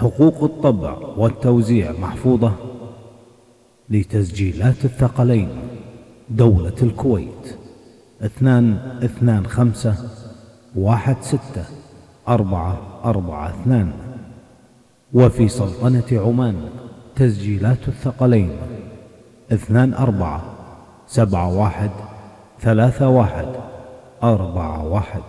حقوق الطبع والتوزيع محفوظة لتسجيلات الثقلين دولة الكويت. اثنان اثنان خمسة واحد ستة أربعة أربعة اثنان. وفي سلطنة عمان تسجيلات الثقلين اثنان أربعة سبعة واحد ثلاثة واحد أربعة واحد.